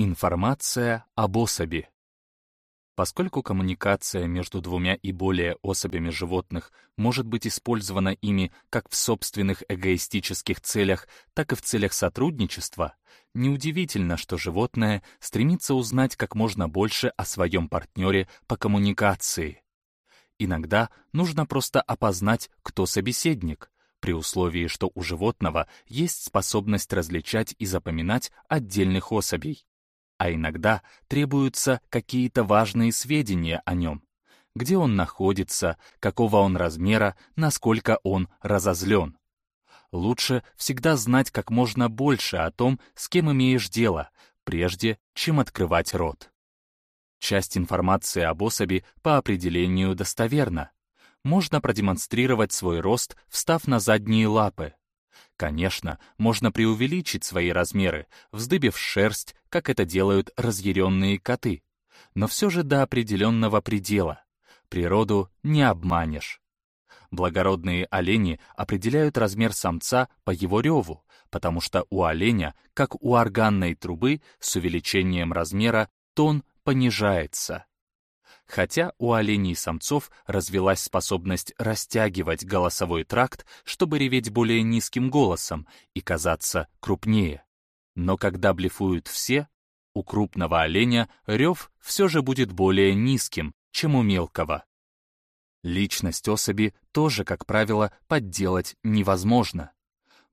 Информация об особи. Поскольку коммуникация между двумя и более особями животных может быть использована ими как в собственных эгоистических целях, так и в целях сотрудничества, неудивительно, что животное стремится узнать как можно больше о своем партнере по коммуникации. Иногда нужно просто опознать, кто собеседник, при условии, что у животного есть способность различать и запоминать отдельных особей а иногда требуются какие-то важные сведения о нем. Где он находится, какого он размера, насколько он разозлен. Лучше всегда знать как можно больше о том, с кем имеешь дело, прежде чем открывать рот. Часть информации об особи по определению достоверна. Можно продемонстрировать свой рост, встав на задние лапы, Конечно, можно преувеличить свои размеры, вздыбив шерсть, как это делают разъяренные коты. Но все же до определенного предела. Природу не обманешь. Благородные олени определяют размер самца по его реву, потому что у оленя, как у органной трубы, с увеличением размера тон понижается. Хотя у оленей-самцов развилась способность растягивать голосовой тракт, чтобы реветь более низким голосом и казаться крупнее. Но когда блефуют все, у крупного оленя рев все же будет более низким, чем у мелкого. Личность особи тоже, как правило, подделать невозможно.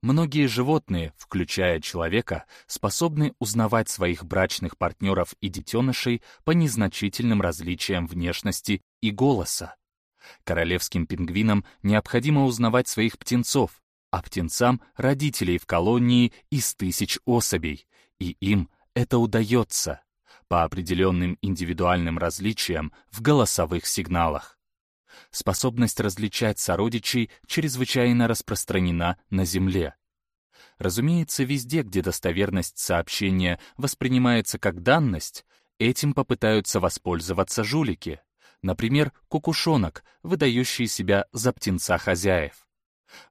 Многие животные, включая человека, способны узнавать своих брачных партнеров и детенышей по незначительным различиям внешности и голоса. Королевским пингвинам необходимо узнавать своих птенцов, а птенцам — родителей в колонии из тысяч особей, и им это удается по определенным индивидуальным различиям в голосовых сигналах способность различать сородичей чрезвычайно распространена на Земле. Разумеется, везде, где достоверность сообщения воспринимается как данность, этим попытаются воспользоваться жулики. Например, кукушонок, выдающий себя за птенца хозяев.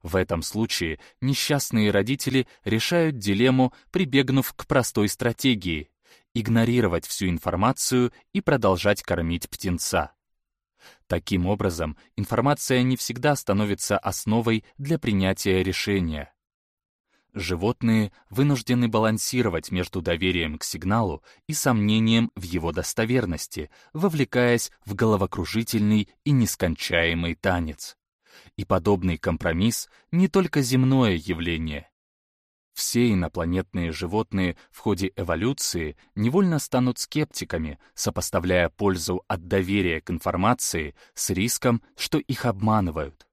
В этом случае несчастные родители решают дилемму, прибегнув к простой стратегии — игнорировать всю информацию и продолжать кормить птенца. Таким образом, информация не всегда становится основой для принятия решения. Животные вынуждены балансировать между доверием к сигналу и сомнением в его достоверности, вовлекаясь в головокружительный и нескончаемый танец. И подобный компромисс — не только земное явление, все инопланетные животные в ходе эволюции невольно станут скептиками, сопоставляя пользу от доверия к информации с риском, что их обманывают.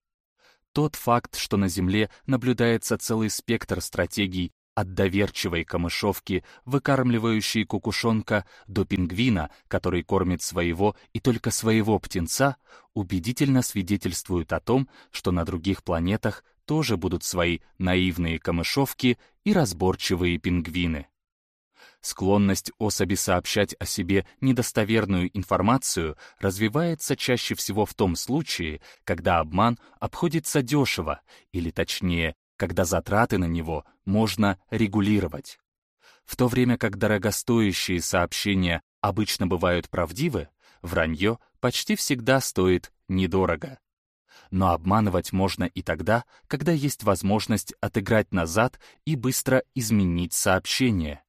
Тот факт, что на Земле наблюдается целый спектр стратегий от доверчивой камышовки, выкармливающей кукушонка, до пингвина, который кормит своего и только своего птенца, убедительно свидетельствует о том, что на других планетах тоже будут свои наивные камышовки и разборчивые пингвины. Склонность особи сообщать о себе недостоверную информацию развивается чаще всего в том случае, когда обман обходится дешево, или точнее, когда затраты на него можно регулировать. В то время как дорогостоящие сообщения обычно бывают правдивы, вранье почти всегда стоит недорого. Но обманывать можно и тогда, когда есть возможность отыграть назад и быстро изменить сообщение.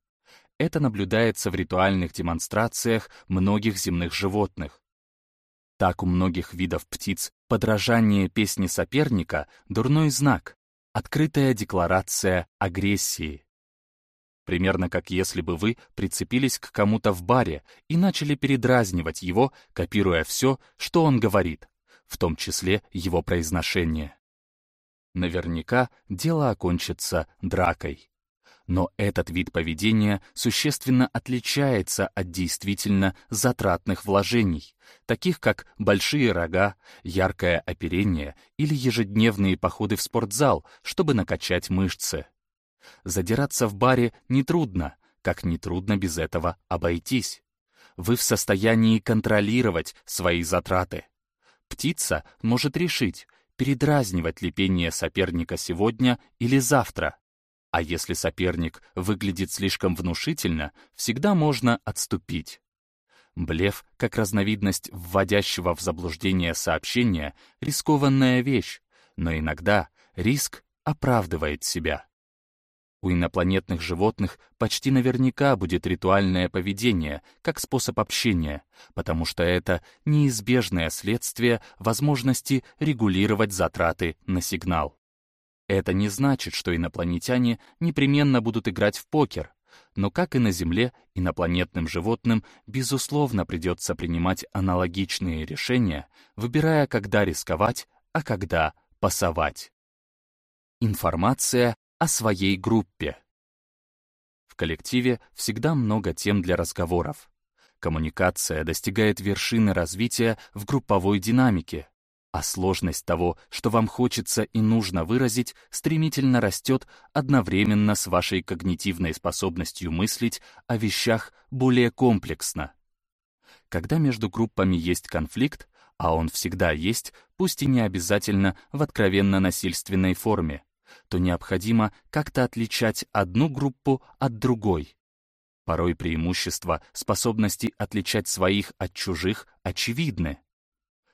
Это наблюдается в ритуальных демонстрациях многих земных животных. Так у многих видов птиц подражание песни соперника — дурной знак, открытая декларация агрессии. Примерно как если бы вы прицепились к кому-то в баре и начали передразнивать его, копируя все, что он говорит в том числе его произношение. Наверняка дело окончится дракой. Но этот вид поведения существенно отличается от действительно затратных вложений, таких как большие рога, яркое оперение или ежедневные походы в спортзал, чтобы накачать мышцы. Задираться в баре нетрудно, как нетрудно без этого обойтись. Вы в состоянии контролировать свои затраты. Птица может решить, передразнивать ли пение соперника сегодня или завтра. А если соперник выглядит слишком внушительно, всегда можно отступить. Блеф, как разновидность вводящего в заблуждение сообщения, рискованная вещь, но иногда риск оправдывает себя. У инопланетных животных почти наверняка будет ритуальное поведение как способ общения, потому что это неизбежное следствие возможности регулировать затраты на сигнал. Это не значит, что инопланетяне непременно будут играть в покер, но, как и на Земле, инопланетным животным, безусловно, придется принимать аналогичные решения, выбирая, когда рисковать, а когда пасовать. Информация о своей группе. В коллективе всегда много тем для разговоров. Коммуникация достигает вершины развития в групповой динамике, а сложность того, что вам хочется и нужно выразить, стремительно растет одновременно с вашей когнитивной способностью мыслить о вещах более комплексно. Когда между группами есть конфликт, а он всегда есть, пусть и не обязательно в откровенно насильственной форме, то необходимо как-то отличать одну группу от другой. Порой преимущества способности отличать своих от чужих очевидны.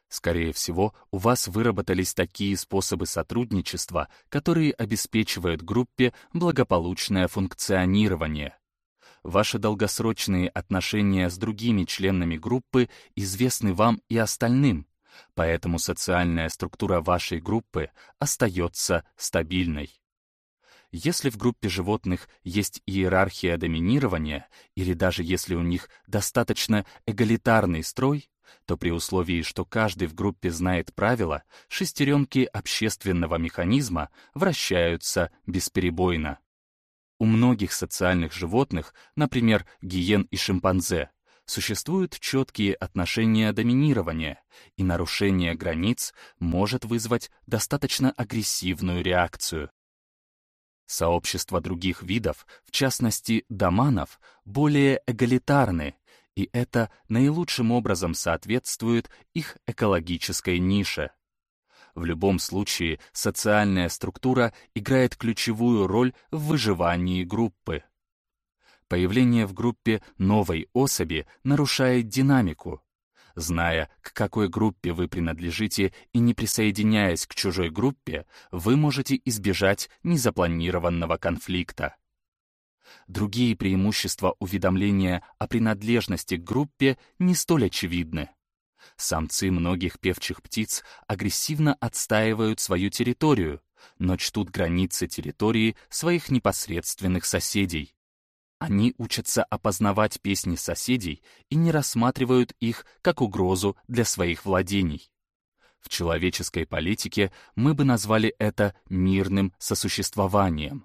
Скорее всего, у вас выработались такие способы сотрудничества, которые обеспечивают группе благополучное функционирование. Ваши долгосрочные отношения с другими членами группы известны вам и остальным, поэтому социальная структура вашей группы остается стабильной. Если в группе животных есть иерархия доминирования, или даже если у них достаточно эгалитарный строй, то при условии, что каждый в группе знает правила, шестеренки общественного механизма вращаются бесперебойно. У многих социальных животных, например, гиен и шимпанзе, существуют четкие отношения доминирования, и нарушение границ может вызвать достаточно агрессивную реакцию. Сообщества других видов, в частности доманов, более эгалитарны и это наилучшим образом соответствует их экологической нише. В любом случае, социальная структура играет ключевую роль в выживании группы. Появление в группе новой особи нарушает динамику. Зная, к какой группе вы принадлежите и не присоединяясь к чужой группе, вы можете избежать незапланированного конфликта. Другие преимущества уведомления о принадлежности к группе не столь очевидны. Самцы многих певчих птиц агрессивно отстаивают свою территорию, но чтут границы территории своих непосредственных соседей. Они учатся опознавать песни соседей и не рассматривают их как угрозу для своих владений. В человеческой политике мы бы назвали это мирным сосуществованием.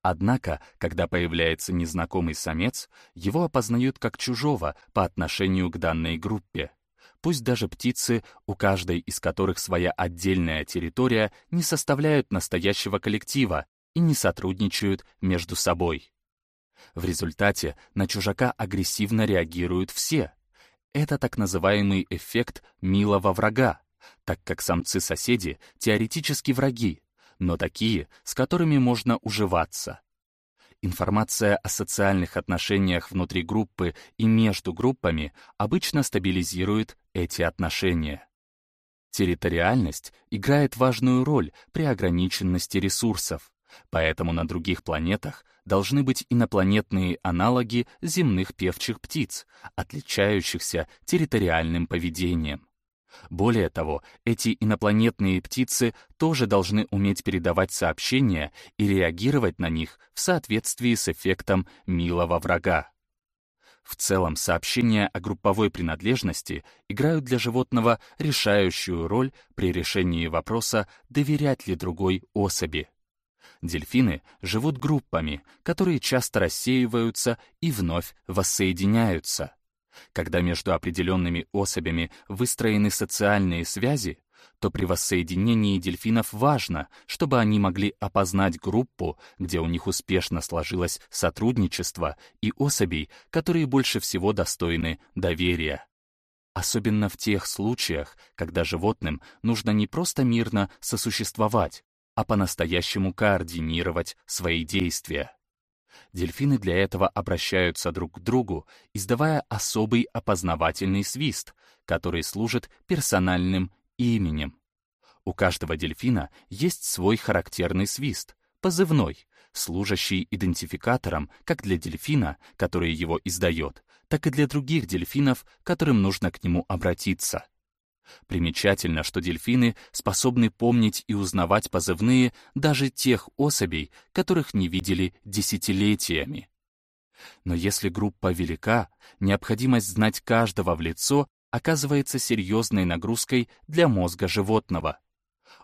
Однако, когда появляется незнакомый самец, его опознают как чужого по отношению к данной группе. Пусть даже птицы, у каждой из которых своя отдельная территория, не составляют настоящего коллектива и не сотрудничают между собой. В результате на чужака агрессивно реагируют все. Это так называемый эффект «милого врага», так как самцы-соседи теоретически враги, но такие, с которыми можно уживаться. Информация о социальных отношениях внутри группы и между группами обычно стабилизирует эти отношения. Территориальность играет важную роль при ограниченности ресурсов, поэтому на других планетах должны быть инопланетные аналоги земных певчих птиц, отличающихся территориальным поведением. Более того, эти инопланетные птицы тоже должны уметь передавать сообщения и реагировать на них в соответствии с эффектом милого врага. В целом, сообщения о групповой принадлежности играют для животного решающую роль при решении вопроса, доверять ли другой особи. Дельфины живут группами, которые часто рассеиваются и вновь воссоединяются. Когда между определенными особями выстроены социальные связи, то при воссоединении дельфинов важно, чтобы они могли опознать группу, где у них успешно сложилось сотрудничество, и особей, которые больше всего достойны доверия. Особенно в тех случаях, когда животным нужно не просто мирно сосуществовать, а по-настоящему координировать свои действия. Дельфины для этого обращаются друг к другу, издавая особый опознавательный свист, который служит персональным именем. У каждого дельфина есть свой характерный свист, позывной, служащий идентификатором как для дельфина, который его издает, так и для других дельфинов, которым нужно к нему обратиться. Примечательно, что дельфины способны помнить и узнавать позывные даже тех особей, которых не видели десятилетиями. Но если группа велика, необходимость знать каждого в лицо оказывается серьезной нагрузкой для мозга животного.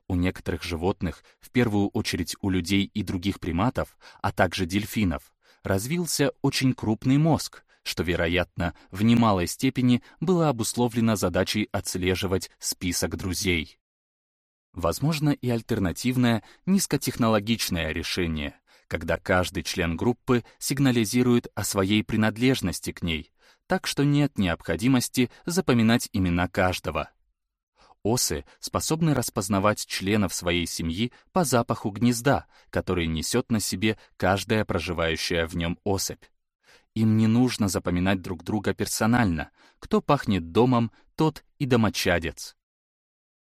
У некоторых животных, в первую очередь у людей и других приматов, а также дельфинов, развился очень крупный мозг, что, вероятно, в немалой степени было обусловлено задачей отслеживать список друзей. Возможно и альтернативное низкотехнологичное решение, когда каждый член группы сигнализирует о своей принадлежности к ней, так что нет необходимости запоминать имена каждого. Осы способны распознавать членов своей семьи по запаху гнезда, который несет на себе каждая проживающая в нем особь. Им не нужно запоминать друг друга персонально. Кто пахнет домом, тот и домочадец.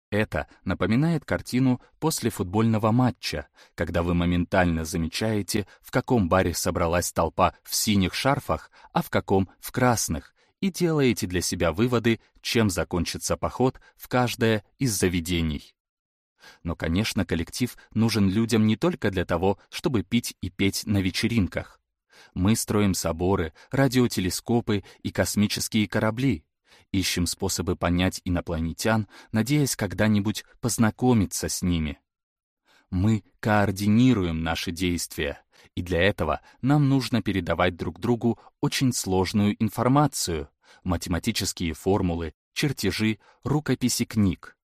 Это напоминает картину после футбольного матча, когда вы моментально замечаете, в каком баре собралась толпа в синих шарфах, а в каком — в красных, и делаете для себя выводы, чем закончится поход в каждое из заведений. Но, конечно, коллектив нужен людям не только для того, чтобы пить и петь на вечеринках. Мы строим соборы, радиотелескопы и космические корабли. Ищем способы понять инопланетян, надеясь когда-нибудь познакомиться с ними. Мы координируем наши действия, и для этого нам нужно передавать друг другу очень сложную информацию, математические формулы, чертежи, рукописи книг.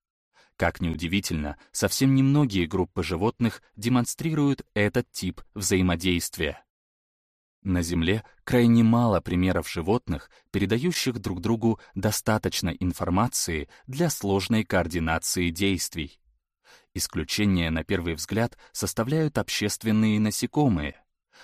Как ни удивительно, совсем немногие группы животных демонстрируют этот тип взаимодействия. На Земле крайне мало примеров животных, передающих друг другу достаточно информации для сложной координации действий. Исключение, на первый взгляд, составляют общественные насекомые.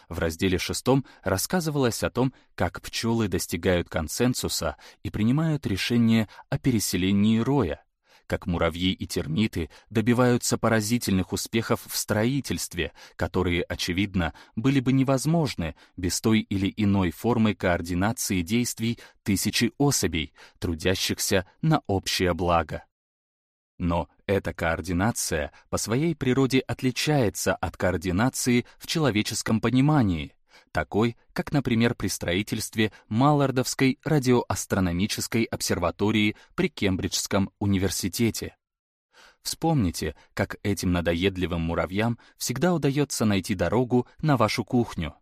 В разделе шестом рассказывалось о том, как пчелы достигают консенсуса и принимают решение о переселении роя как муравьи и термиты добиваются поразительных успехов в строительстве, которые, очевидно, были бы невозможны без той или иной формы координации действий тысячи особей, трудящихся на общее благо. Но эта координация по своей природе отличается от координации в человеческом понимании, такой, как, например, при строительстве Маллардовской радиоастрономической обсерватории при Кембриджском университете. Вспомните, как этим надоедливым муравьям всегда удается найти дорогу на вашу кухню.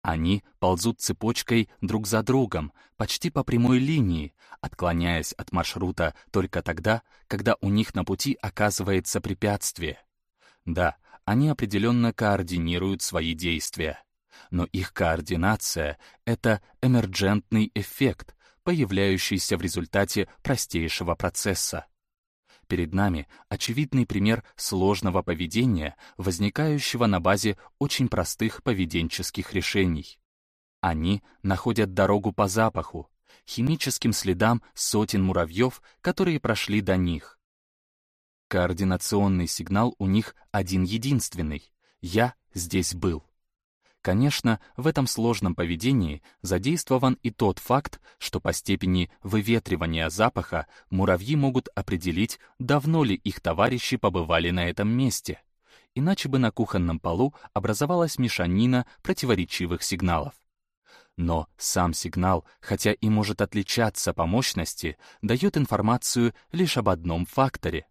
Они ползут цепочкой друг за другом, почти по прямой линии, отклоняясь от маршрута только тогда, когда у них на пути оказывается препятствие. Да, они определенно координируют свои действия но их координация — это эмерджентный эффект, появляющийся в результате простейшего процесса. Перед нами очевидный пример сложного поведения, возникающего на базе очень простых поведенческих решений. Они находят дорогу по запаху, химическим следам сотен муравьев, которые прошли до них. Координационный сигнал у них один-единственный — «Я здесь был». Конечно, в этом сложном поведении задействован и тот факт, что по степени выветривания запаха муравьи могут определить, давно ли их товарищи побывали на этом месте. Иначе бы на кухонном полу образовалась мешанина противоречивых сигналов. Но сам сигнал, хотя и может отличаться по мощности, дает информацию лишь об одном факторе.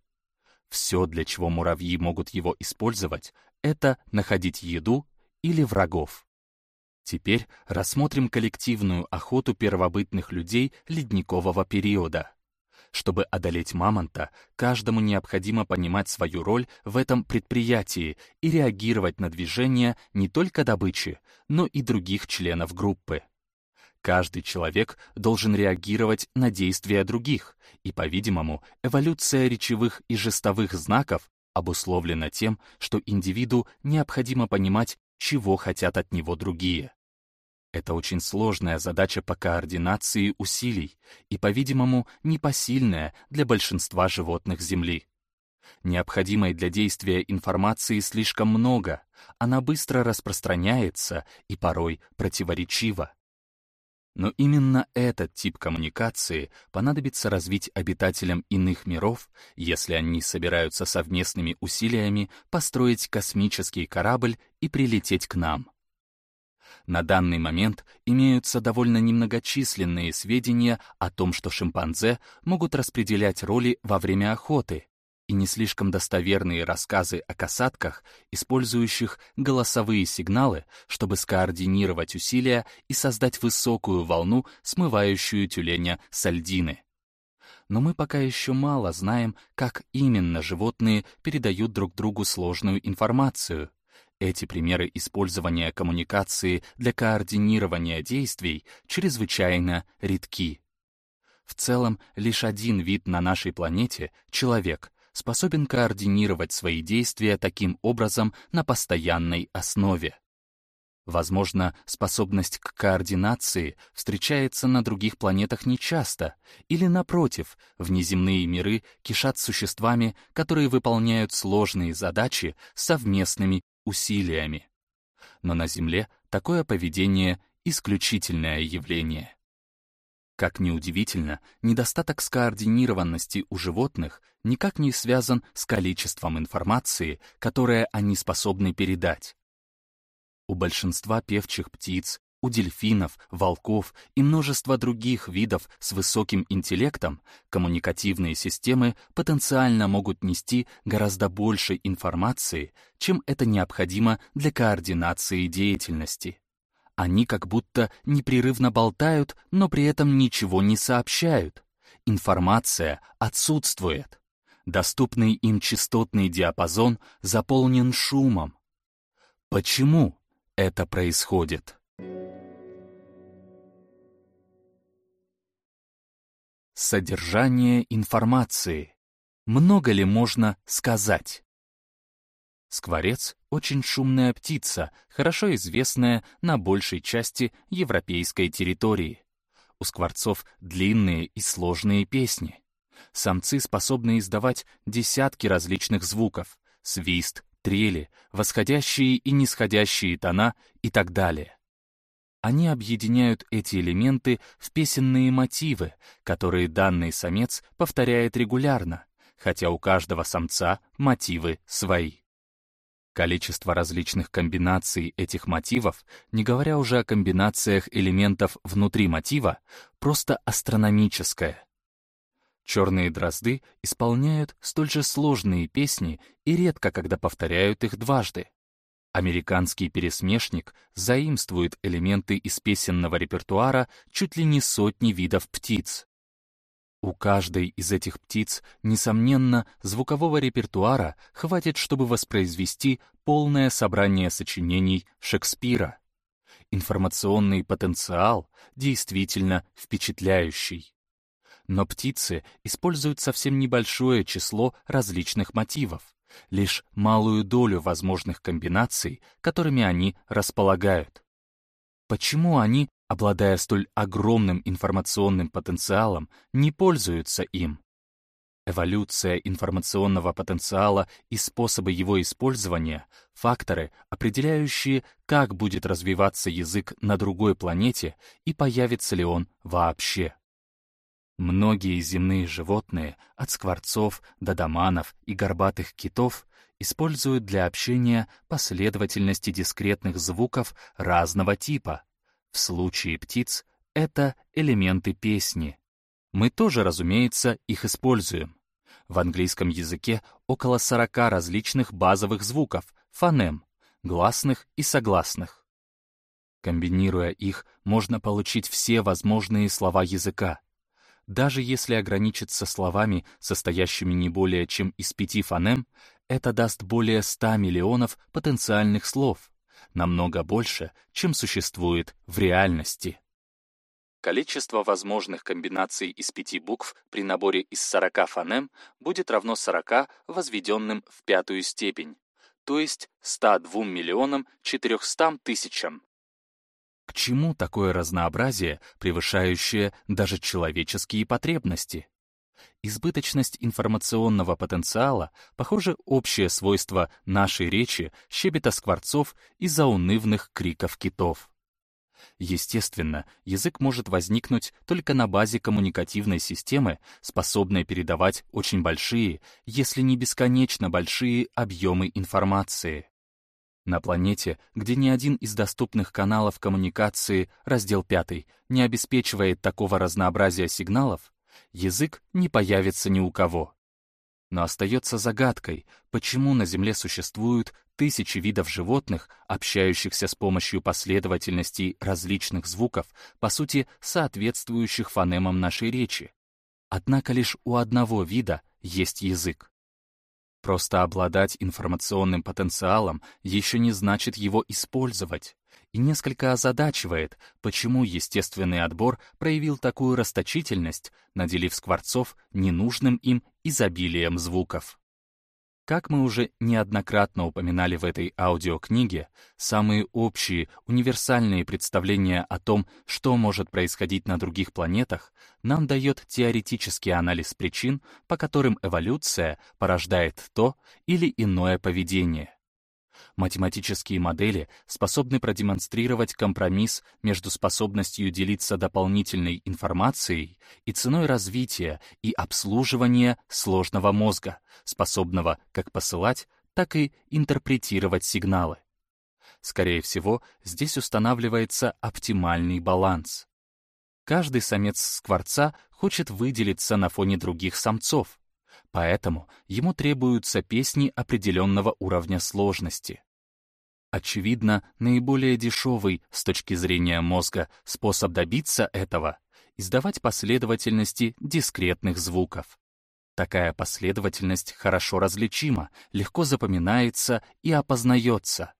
Все, для чего муравьи могут его использовать, это находить еду или врагов. Теперь рассмотрим коллективную охоту первобытных людей ледникового периода. Чтобы одолеть мамонта, каждому необходимо понимать свою роль в этом предприятии и реагировать на движения не только добычи, но и других членов группы. Каждый человек должен реагировать на действия других, и, по-видимому, эволюция речевых и жестовых знаков обусловлено тем, что индивиду необходимо понимать, чего хотят от него другие. Это очень сложная задача по координации усилий и, по-видимому, непосильная для большинства животных Земли. Необходимой для действия информации слишком много, она быстро распространяется и порой противоречива. Но именно этот тип коммуникации понадобится развить обитателям иных миров, если они собираются совместными усилиями построить космический корабль и прилететь к нам. На данный момент имеются довольно немногочисленные сведения о том, что шимпанзе могут распределять роли во время охоты, и не слишком достоверные рассказы о касатках, использующих голосовые сигналы, чтобы скоординировать усилия и создать высокую волну, смывающую тюленя с льдины. Но мы пока еще мало знаем, как именно животные передают друг другу сложную информацию. Эти примеры использования коммуникации для координирования действий чрезвычайно редки. В целом, лишь один вид на нашей планете — человек, способен координировать свои действия таким образом на постоянной основе. Возможно, способность к координации встречается на других планетах нечасто, или, напротив, внеземные миры кишат существами, которые выполняют сложные задачи совместными усилиями. Но на Земле такое поведение — исключительное явление. Как ни удивительно, недостаток скоординированности у животных никак не связан с количеством информации, которое они способны передать. У большинства певчих птиц, у дельфинов, волков и множества других видов с высоким интеллектом коммуникативные системы потенциально могут нести гораздо больше информации, чем это необходимо для координации деятельности. Они как будто непрерывно болтают, но при этом ничего не сообщают. Информация отсутствует. Доступный им частотный диапазон заполнен шумом. Почему это происходит? Содержание информации. Много ли можно сказать? Скворец — очень шумная птица, хорошо известная на большей части европейской территории. У скворцов длинные и сложные песни. Самцы способны издавать десятки различных звуков — свист, трели, восходящие и нисходящие тона и так далее. Они объединяют эти элементы в песенные мотивы, которые данный самец повторяет регулярно, хотя у каждого самца мотивы свои. Количество различных комбинаций этих мотивов, не говоря уже о комбинациях элементов внутри мотива, просто астрономическое. Черные дрозды исполняют столь же сложные песни и редко когда повторяют их дважды. Американский пересмешник заимствует элементы из песенного репертуара чуть ли не сотни видов птиц. У каждой из этих птиц, несомненно, звукового репертуара хватит, чтобы воспроизвести полное собрание сочинений Шекспира. Информационный потенциал действительно впечатляющий. Но птицы используют совсем небольшое число различных мотивов, лишь малую долю возможных комбинаций, которыми они располагают. Почему они обладая столь огромным информационным потенциалом, не пользуются им. Эволюция информационного потенциала и способы его использования — факторы, определяющие, как будет развиваться язык на другой планете и появится ли он вообще. Многие земные животные, от скворцов до доманов и горбатых китов, используют для общения последовательности дискретных звуков разного типа, в случае птиц это элементы песни. Мы тоже, разумеется, их используем. В английском языке около 40 различных базовых звуков, фонем, гласных и согласных. Комбинируя их, можно получить все возможные слова языка. Даже если ограничиться словами, состоящими не более чем из пяти фонем, это даст более 100 миллионов потенциальных слов, намного больше, чем существует в реальности. количество возможных комбинаций из пяти букв при наборе из 40 фонем будет равно 40 возведенным в пятую степень, то есть 102 миллионам 400 тысячам. К чему такое разнообразие, превышающее даже человеческие потребности? Избыточность информационного потенциала, похоже, общее свойство нашей речи, щебета скворцов и заунывных криков китов. Естественно, язык может возникнуть только на базе коммуникативной системы, способной передавать очень большие, если не бесконечно большие объемы информации. На планете, где ни один из доступных каналов коммуникации, раздел 5, не обеспечивает такого разнообразия сигналов, язык не появится ни у кого. Но остается загадкой, почему на Земле существуют тысячи видов животных, общающихся с помощью последовательностей различных звуков, по сути, соответствующих фонемам нашей речи. Однако лишь у одного вида есть язык. Просто обладать информационным потенциалом еще не значит его использовать. И несколько озадачивает, почему естественный отбор проявил такую расточительность, наделив скворцов ненужным им изобилием звуков. Как мы уже неоднократно упоминали в этой аудиокниге, самые общие, универсальные представления о том, что может происходить на других планетах, нам дает теоретический анализ причин, по которым эволюция порождает то или иное поведение. Математические модели способны продемонстрировать компромисс между способностью делиться дополнительной информацией и ценой развития и обслуживания сложного мозга, способного как посылать, так и интерпретировать сигналы. Скорее всего, здесь устанавливается оптимальный баланс. Каждый самец скворца хочет выделиться на фоне других самцов, Поэтому ему требуются песни определенного уровня сложности. Очевидно, наиболее дешевый с точки зрения мозга способ добиться этого — издавать последовательности дискретных звуков. Такая последовательность хорошо различима, легко запоминается и опознается.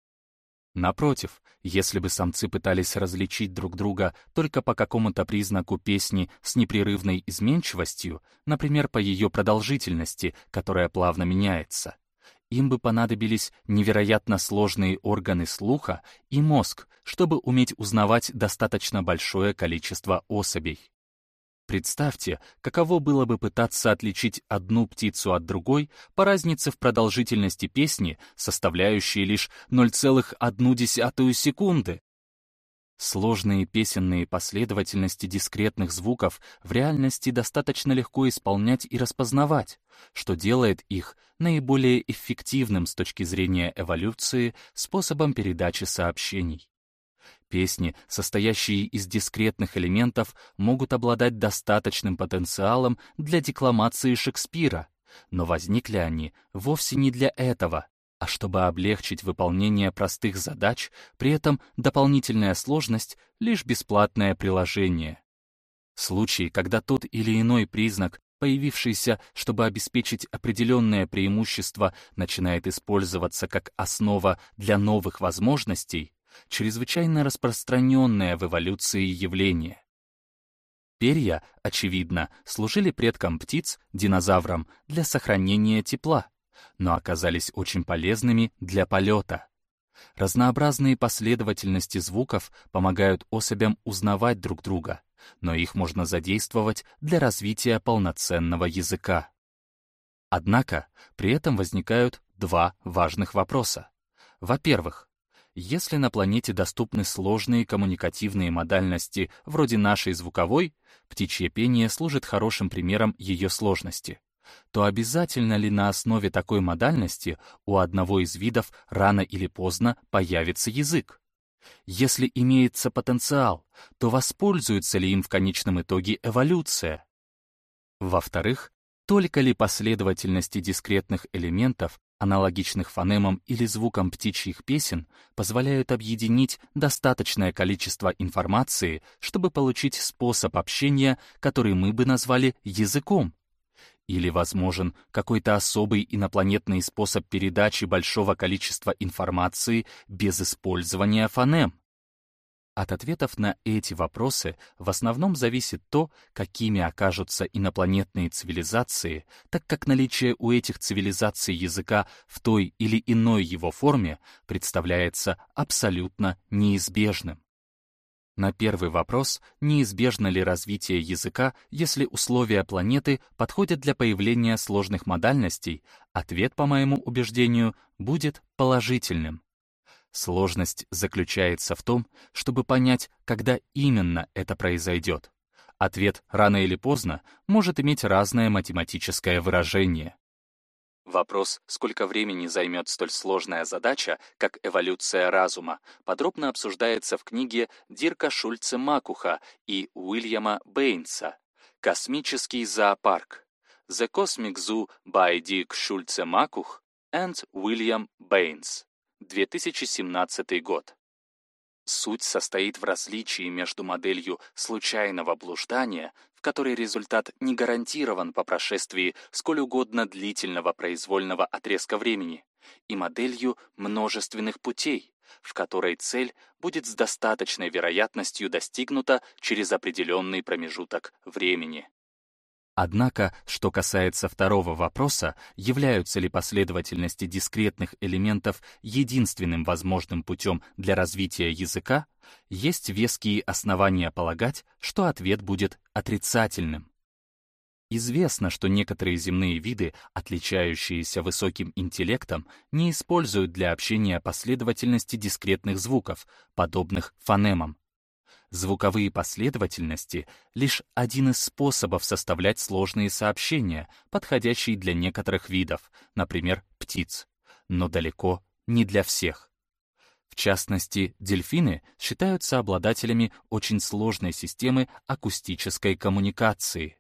Напротив, если бы самцы пытались различить друг друга только по какому-то признаку песни с непрерывной изменчивостью, например, по ее продолжительности, которая плавно меняется, им бы понадобились невероятно сложные органы слуха и мозг, чтобы уметь узнавать достаточно большое количество особей. Представьте, каково было бы пытаться отличить одну птицу от другой по разнице в продолжительности песни, составляющей лишь 0,1 секунды. Сложные песенные последовательности дискретных звуков в реальности достаточно легко исполнять и распознавать, что делает их наиболее эффективным с точки зрения эволюции способом передачи сообщений. Песни, состоящие из дискретных элементов, могут обладать достаточным потенциалом для декламации Шекспира, но возникли они вовсе не для этого, а чтобы облегчить выполнение простых задач, при этом дополнительная сложность — лишь бесплатное приложение. Случаи, когда тот или иной признак, появившийся, чтобы обеспечить определенное преимущество, начинает использоваться как основа для новых возможностей, чрезвычайно распространенное в эволюции явление. Перья, очевидно, служили предкам птиц, динозаврам, для сохранения тепла, но оказались очень полезными для полета. Разнообразные последовательности звуков помогают особям узнавать друг друга, но их можно задействовать для развития полноценного языка. Однако при этом возникают два важных вопроса. Во-первых, если на планете доступны сложные коммуникативные модальности вроде нашей звуковой, птичье пение служит хорошим примером ее сложности, то обязательно ли на основе такой модальности у одного из видов рано или поздно появится язык? Если имеется потенциал, то воспользуется ли им в конечном итоге эволюция? Во-вторых, только ли последовательности дискретных элементов аналогичных фонемам или звукам птичьих песен, позволяют объединить достаточное количество информации, чтобы получить способ общения, который мы бы назвали языком. Или возможен какой-то особый инопланетный способ передачи большого количества информации без использования фонем. От ответов на эти вопросы в основном зависит то, какими окажутся инопланетные цивилизации, так как наличие у этих цивилизаций языка в той или иной его форме представляется абсолютно неизбежным. На первый вопрос, неизбежно ли развитие языка, если условия планеты подходят для появления сложных модальностей, ответ, по моему убеждению, будет положительным. Сложность заключается в том, чтобы понять, когда именно это произойдет. Ответ «рано или поздно» может иметь разное математическое выражение. Вопрос, сколько времени займет столь сложная задача, как эволюция разума, подробно обсуждается в книге Дирка Шульце Макуха и Уильяма Бэйнса «Космический зоопарк» The Cosmic Zoo by Dick Schulze Makuch and William Baines 2017 год. Суть состоит в различии между моделью случайного блуждания, в которой результат не гарантирован по прошествии сколь угодно длительного произвольного отрезка времени, и моделью множественных путей, в которой цель будет с достаточной вероятностью достигнута через определенный промежуток времени. Однако, что касается второго вопроса, являются ли последовательности дискретных элементов единственным возможным путем для развития языка, есть веские основания полагать, что ответ будет отрицательным. Известно, что некоторые земные виды, отличающиеся высоким интеллектом, не используют для общения последовательности дискретных звуков, подобных фонемам. Звуковые последовательности — лишь один из способов составлять сложные сообщения, подходящие для некоторых видов, например, птиц, но далеко не для всех. В частности, дельфины считаются обладателями очень сложной системы акустической коммуникации.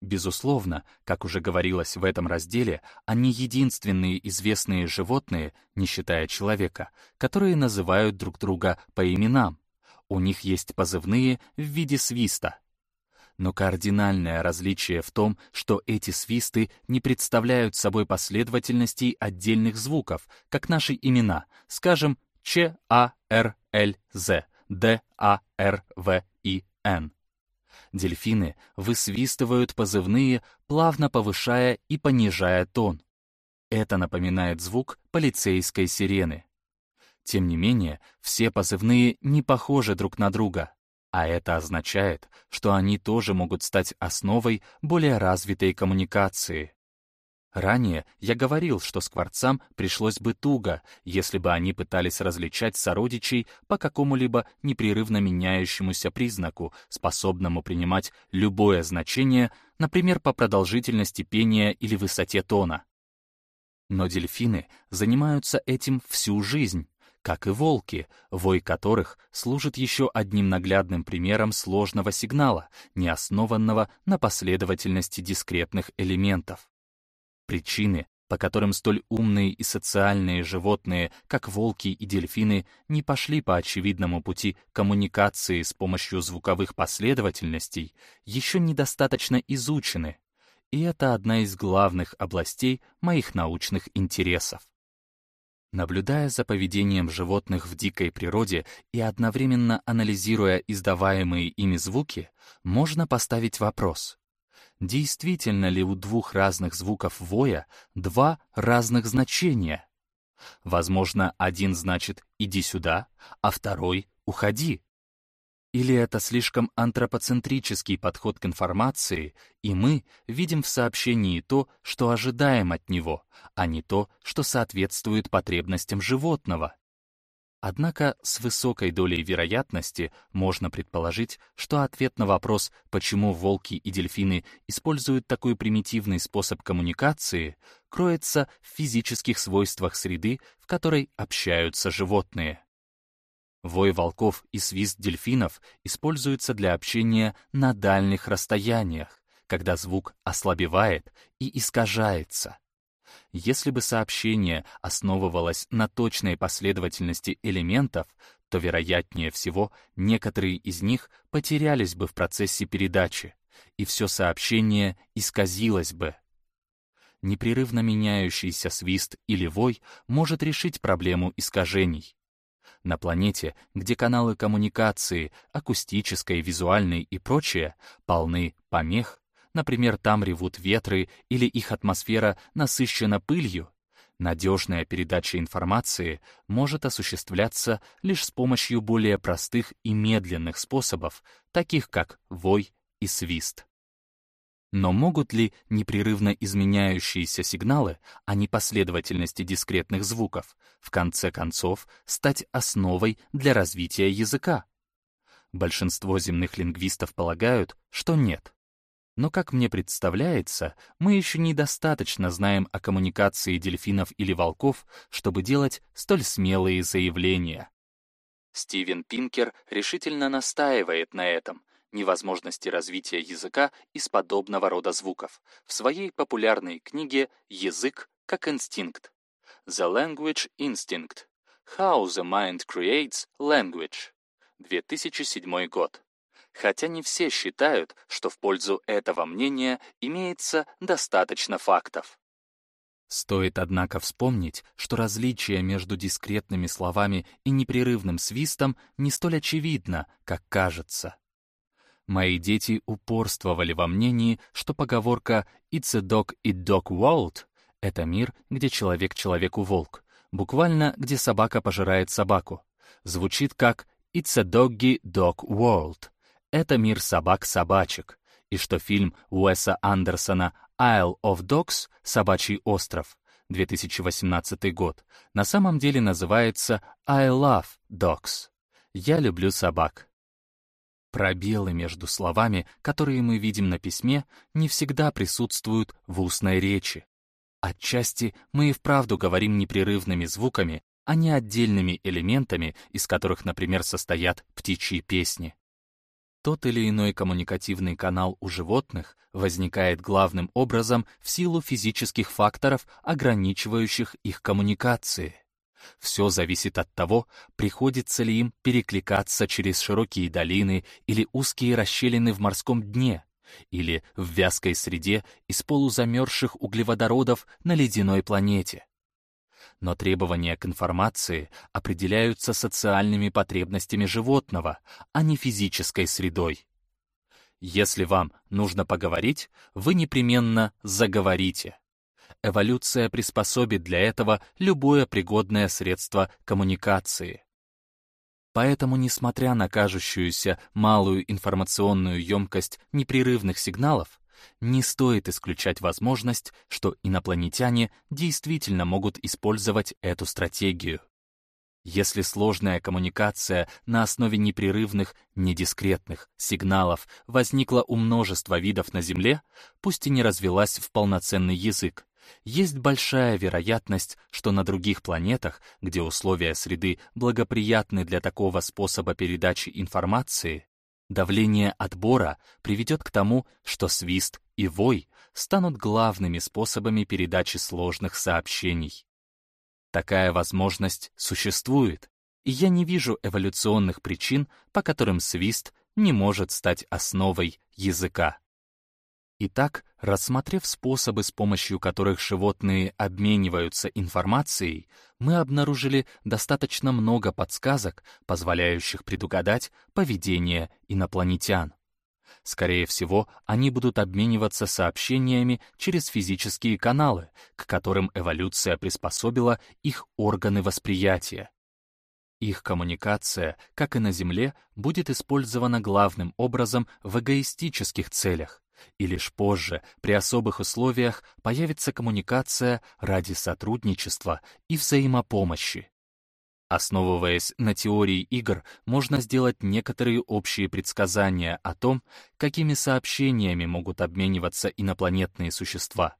Безусловно, как уже говорилось в этом разделе, они единственные известные животные, не считая человека, которые называют друг друга по именам, у них есть позывные в виде свиста. Но кардинальное различие в том, что эти свисты не представляют собой последовательностей отдельных звуков, как наши имена, скажем, Ч, А, Р, Л, З, Д, А, Р, В, И, Н. Дельфины высвистывают позывные, плавно повышая и понижая тон. Это напоминает звук полицейской сирены. Тем не менее, все позывные не похожи друг на друга, а это означает, что они тоже могут стать основой более развитой коммуникации. Ранее я говорил, что скворцам пришлось бы туго, если бы они пытались различать сородичей по какому-либо непрерывно меняющемуся признаку, способному принимать любое значение, например, по продолжительности пения или высоте тона. Но дельфины занимаются этим всю жизнь, как и волки, вой которых служит еще одним наглядным примером сложного сигнала, не основанного на последовательности дискретных элементов. Причины, по которым столь умные и социальные животные, как волки и дельфины, не пошли по очевидному пути коммуникации с помощью звуковых последовательностей, еще недостаточно изучены, и это одна из главных областей моих научных интересов. Наблюдая за поведением животных в дикой природе и одновременно анализируя издаваемые ими звуки, можно поставить вопрос. Действительно ли у двух разных звуков воя два разных значения? Возможно, один значит «иди сюда», а второй «уходи». Или это слишком антропоцентрический подход к информации, и мы видим в сообщении то, что ожидаем от него, а не то, что соответствует потребностям животного? Однако с высокой долей вероятности можно предположить, что ответ на вопрос, почему волки и дельфины используют такой примитивный способ коммуникации, кроется в физических свойствах среды, в которой общаются животные. Вой волков и свист дельфинов используются для общения на дальних расстояниях, когда звук ослабевает и искажается. Если бы сообщение основывалось на точной последовательности элементов, то, вероятнее всего, некоторые из них потерялись бы в процессе передачи, и все сообщение исказилось бы. Непрерывно меняющийся свист или вой может решить проблему искажений. На планете, где каналы коммуникации, акустической, визуальной и прочее, полны помех, например, там ревут ветры или их атмосфера насыщена пылью, надежная передача информации может осуществляться лишь с помощью более простых и медленных способов, таких как вой и свист. Но могут ли непрерывно изменяющиеся сигналы о непоследовательности дискретных звуков в конце концов стать основой для развития языка? Большинство земных лингвистов полагают, что нет. Но, как мне представляется, мы еще недостаточно знаем о коммуникации дельфинов или волков, чтобы делать столь смелые заявления. Стивен Пинкер решительно настаивает на этом — невозможности развития языка из подобного рода звуков в своей популярной книге «Язык как инстинкт» The Language Instinct How the Mind Creates Language 2007 год. Хотя не все считают, что в пользу этого мнения имеется достаточно фактов. Стоит, однако, вспомнить, что различие между дискретными словами и непрерывным свистом не столь очевидно, как кажется. Мои дети упорствовали во мнении, что поговорка «It's a dog, it dog world» — это мир, где человек человеку волк, буквально где собака пожирает собаку, звучит как «It's a doggy dog world» — это мир собак-собачек, и что фильм Уэса Андерсона «Isle of Dogs» — «Собачий остров» 2018 год, на самом деле называется «I love dogs» — «Я люблю собак». Пробелы между словами, которые мы видим на письме, не всегда присутствуют в устной речи. Отчасти мы и вправду говорим непрерывными звуками, а не отдельными элементами, из которых, например, состоят птичьи песни. Тот или иной коммуникативный канал у животных возникает главным образом в силу физических факторов, ограничивающих их коммуникации. Все зависит от того, приходится ли им перекликаться через широкие долины или узкие расщелины в морском дне, или в вязкой среде из полузамерзших углеводородов на ледяной планете. Но требования к информации определяются социальными потребностями животного, а не физической средой. Если вам нужно поговорить, вы непременно заговорите эволюция приспособит для этого любое пригодное средство коммуникации. Поэтому, несмотря на кажущуюся малую информационную емкость непрерывных сигналов, не стоит исключать возможность, что инопланетяне действительно могут использовать эту стратегию. Если сложная коммуникация на основе непрерывных, недискретных сигналов возникла у множества видов на Земле, пусть и не развелась в полноценный язык, есть большая вероятность, что на других планетах, где условия среды благоприятны для такого способа передачи информации, давление отбора приведет к тому, что свист и вой станут главными способами передачи сложных сообщений. Такая возможность существует, и я не вижу эволюционных причин, по которым свист не может стать основой языка. Итак, рассмотрев способы, с помощью которых животные обмениваются информацией, мы обнаружили достаточно много подсказок, позволяющих предугадать поведение инопланетян. Скорее всего, они будут обмениваться сообщениями через физические каналы, к которым эволюция приспособила их органы восприятия. Их коммуникация, как и на Земле, будет использована главным образом в эгоистических целях, и лишь позже, при особых условиях, появится коммуникация ради сотрудничества и взаимопомощи. Основываясь на теории игр, можно сделать некоторые общие предсказания о том, какими сообщениями могут обмениваться инопланетные существа.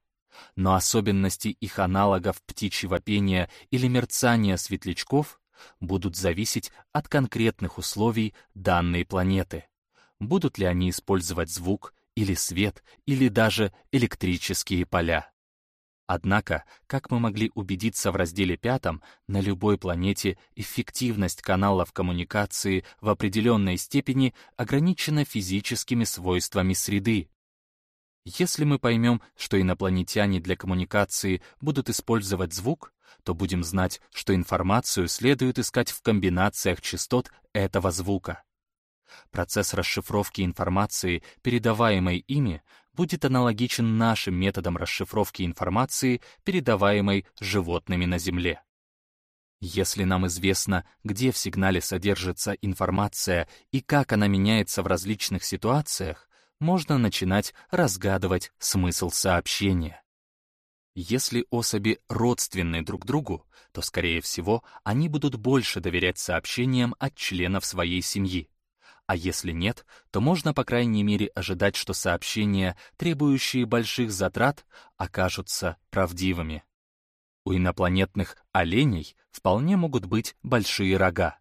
Но особенности их аналогов птичьего пения или мерцания светлячков будут зависеть от конкретных условий данной планеты. Будут ли они использовать звук или свет, или даже электрические поля. Однако, как мы могли убедиться в разделе пятом, на любой планете эффективность каналов коммуникации в определенной степени ограничена физическими свойствами среды. Если мы поймем, что инопланетяне для коммуникации будут использовать звук, то будем знать, что информацию следует искать в комбинациях частот этого звука. Процесс расшифровки информации, передаваемой ими, будет аналогичен нашим методам расшифровки информации, передаваемой животными на Земле. Если нам известно, где в сигнале содержится информация и как она меняется в различных ситуациях, можно начинать разгадывать смысл сообщения. Если особи родственны друг другу, то, скорее всего, они будут больше доверять сообщениям от членов своей семьи. А если нет, то можно, по крайней мере, ожидать, что сообщения, требующие больших затрат, окажутся правдивыми. У инопланетных оленей вполне могут быть большие рога.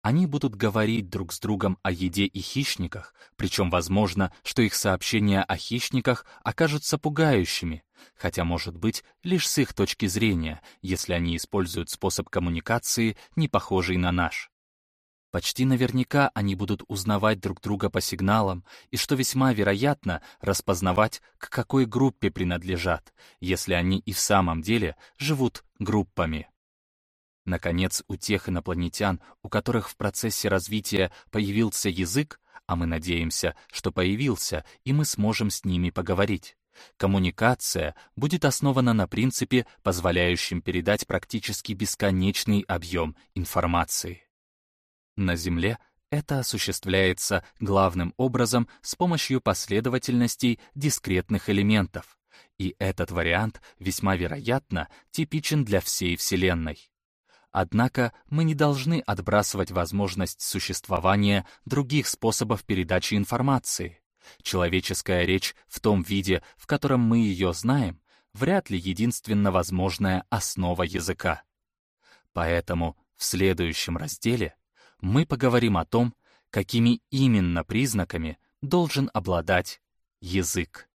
Они будут говорить друг с другом о еде и хищниках, причем возможно, что их сообщения о хищниках окажутся пугающими, хотя, может быть, лишь с их точки зрения, если они используют способ коммуникации, не похожий на наш. Почти наверняка они будут узнавать друг друга по сигналам и, что весьма вероятно, распознавать, к какой группе принадлежат, если они и в самом деле живут группами. Наконец, у тех инопланетян, у которых в процессе развития появился язык, а мы надеемся, что появился, и мы сможем с ними поговорить. Коммуникация будет основана на принципе, позволяющем передать практически бесконечный объем информации. На Земле это осуществляется главным образом с помощью последовательностей дискретных элементов, и этот вариант весьма вероятно типичен для всей Вселенной. Однако мы не должны отбрасывать возможность существования других способов передачи информации. Человеческая речь в том виде, в котором мы ее знаем, вряд ли единственно возможная основа языка. Поэтому в следующем разделе мы поговорим о том, какими именно признаками должен обладать язык.